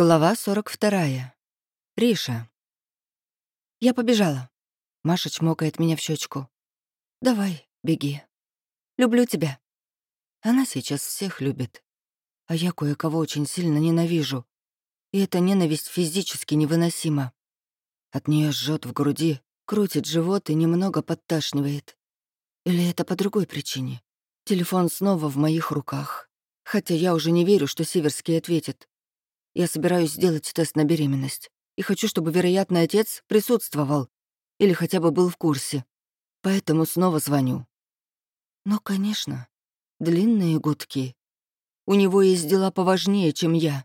Глава 42. Риша. Я побежала. Маша чмокает меня в щечку. Давай, беги. Люблю тебя. Она сейчас всех любит. А я кое-кого очень сильно ненавижу. И эта ненависть физически невыносима. От нее жжет в груди, крутит живот и немного подташнивает. Или это по другой причине? Телефон снова в моих руках. Хотя я уже не верю, что Северский ответит. Я собираюсь сделать тест на беременность. И хочу, чтобы вероятный отец присутствовал. Или хотя бы был в курсе. Поэтому снова звоню. Но, конечно, длинные гудки. У него есть дела поважнее, чем я.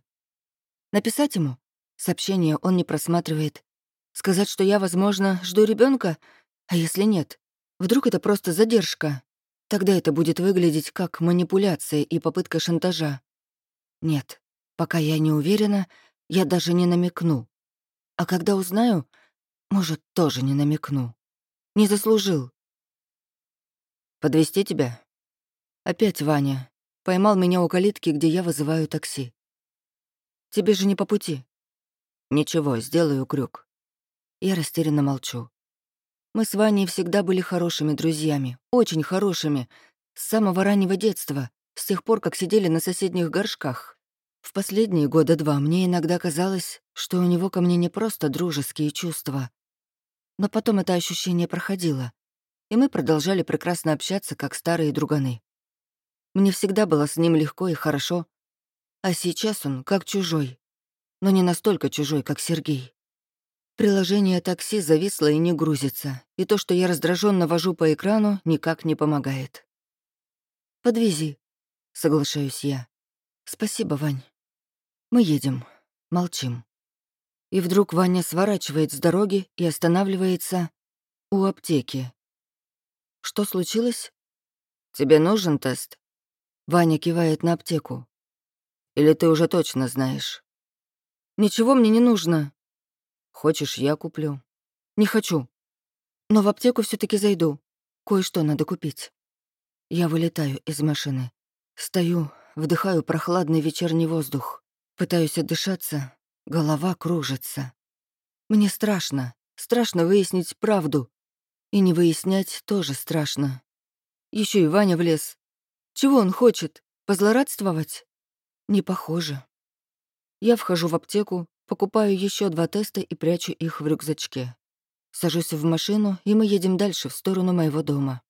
Написать ему? Сообщение он не просматривает. Сказать, что я, возможно, жду ребенка, А если нет? Вдруг это просто задержка? Тогда это будет выглядеть как манипуляция и попытка шантажа. Нет, Пока я не уверена, я даже не намекну. А когда узнаю, может, тоже не намекну. Не заслужил. Подвести тебя? Опять Ваня. Поймал меня у калитки, где я вызываю такси. Тебе же не по пути. Ничего, сделаю крюк. Я растерянно молчу. Мы с Ваней всегда были хорошими друзьями, очень хорошими, с самого раннего детства, с тех пор, как сидели на соседних горшках. Последние года два мне иногда казалось, что у него ко мне не просто дружеские чувства. Но потом это ощущение проходило, и мы продолжали прекрасно общаться, как старые друганы. Мне всегда было с ним легко и хорошо, а сейчас он как чужой, но не настолько чужой, как Сергей. Приложение такси зависло и не грузится, и то, что я раздраженно вожу по экрану, никак не помогает. «Подвези», — соглашаюсь я. «Спасибо, Вань». Мы едем, молчим. И вдруг Ваня сворачивает с дороги и останавливается у аптеки. Что случилось? Тебе нужен тест? Ваня кивает на аптеку. Или ты уже точно знаешь? Ничего мне не нужно. Хочешь, я куплю? Не хочу. Но в аптеку все таки зайду. Кое-что надо купить. Я вылетаю из машины. Стою, вдыхаю прохладный вечерний воздух. Пытаюсь отдышаться, голова кружится. Мне страшно, страшно выяснить правду. И не выяснять тоже страшно. Еще и Ваня влез. Чего он хочет? Позлорадствовать? Не похоже. Я вхожу в аптеку, покупаю еще два теста и прячу их в рюкзачке. Сажусь в машину, и мы едем дальше, в сторону моего дома.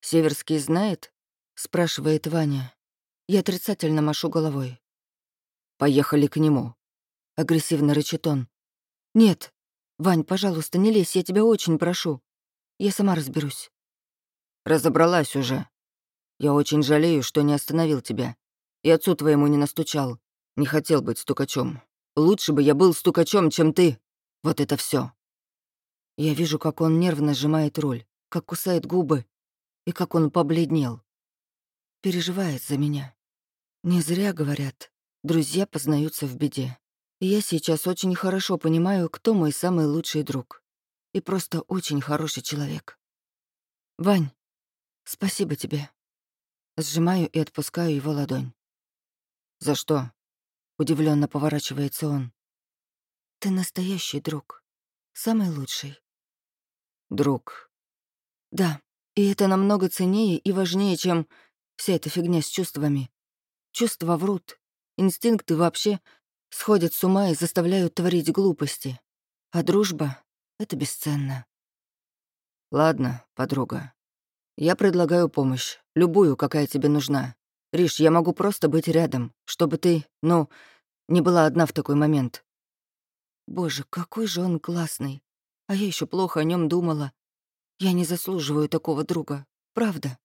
«Северский знает?» — спрашивает Ваня. Я отрицательно машу головой. Поехали к нему. Агрессивно рычит он. Нет. Вань, пожалуйста, не лезь, я тебя очень прошу. Я сама разберусь. Разобралась уже. Я очень жалею, что не остановил тебя. И отцу твоему не настучал. Не хотел быть стукачом. Лучше бы я был стукачом, чем ты. Вот это все. Я вижу, как он нервно сжимает руль, как кусает губы и как он побледнел. Переживает за меня. Не зря говорят, Друзья познаются в беде. Я сейчас очень хорошо понимаю, кто мой самый лучший друг. И просто очень хороший человек. Вань, спасибо тебе. Сжимаю и отпускаю его ладонь. За что? Удивленно поворачивается он. Ты настоящий друг. Самый лучший. Друг. Да, и это намного ценнее и важнее, чем вся эта фигня с чувствами. Чувства врут, Инстинкты вообще сходят с ума и заставляют творить глупости. А дружба — это бесценно. Ладно, подруга. Я предлагаю помощь, любую, какая тебе нужна. Риш, я могу просто быть рядом, чтобы ты, ну, не была одна в такой момент. Боже, какой же он классный. А я еще плохо о нем думала. Я не заслуживаю такого друга, правда.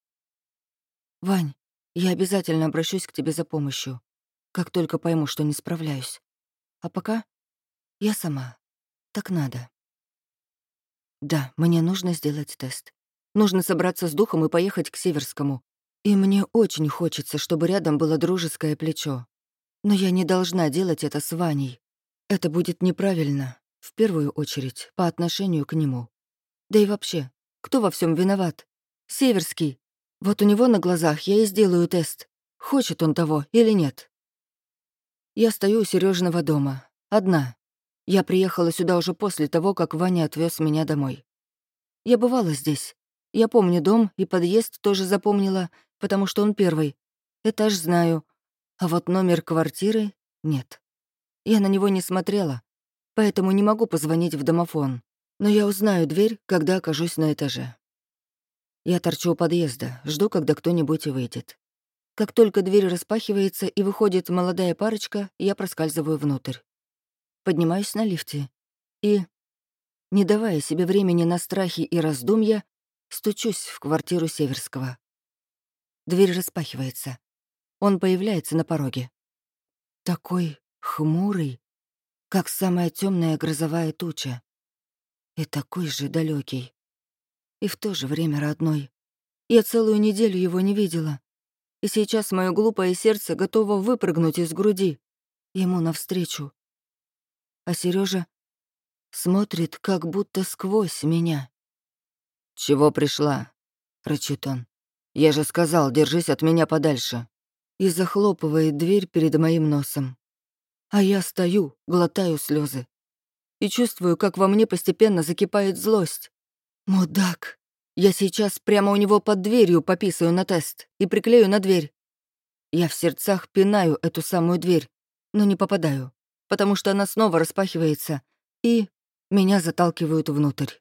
Вань, я обязательно обращусь к тебе за помощью как только пойму, что не справляюсь. А пока я сама. Так надо. Да, мне нужно сделать тест. Нужно собраться с духом и поехать к Северскому. И мне очень хочется, чтобы рядом было дружеское плечо. Но я не должна делать это с Ваней. Это будет неправильно, в первую очередь, по отношению к нему. Да и вообще, кто во всем виноват? Северский. Вот у него на глазах я и сделаю тест, хочет он того или нет. Я стою у Сережиного дома. Одна. Я приехала сюда уже после того, как Ваня отвез меня домой. Я бывала здесь. Я помню дом и подъезд тоже запомнила, потому что он первый. Этаж знаю. А вот номер квартиры — нет. Я на него не смотрела, поэтому не могу позвонить в домофон. Но я узнаю дверь, когда окажусь на этаже. Я торчу у подъезда, жду, когда кто-нибудь выйдет. Как только дверь распахивается и выходит молодая парочка, я проскальзываю внутрь. Поднимаюсь на лифте и, не давая себе времени на страхи и раздумья, стучусь в квартиру Северского. Дверь распахивается. Он появляется на пороге. Такой хмурый, как самая темная грозовая туча. И такой же далекий. И в то же время родной. Я целую неделю его не видела и сейчас мое глупое сердце готово выпрыгнуть из груди, ему навстречу. А Сережа смотрит как будто сквозь меня. «Чего пришла?» — рычит он. «Я же сказал, держись от меня подальше». И захлопывает дверь перед моим носом. А я стою, глотаю слезы и чувствую, как во мне постепенно закипает злость. Мудак. Я сейчас прямо у него под дверью пописаю на тест и приклею на дверь. Я в сердцах пинаю эту самую дверь, но не попадаю, потому что она снова распахивается, и меня заталкивают внутрь.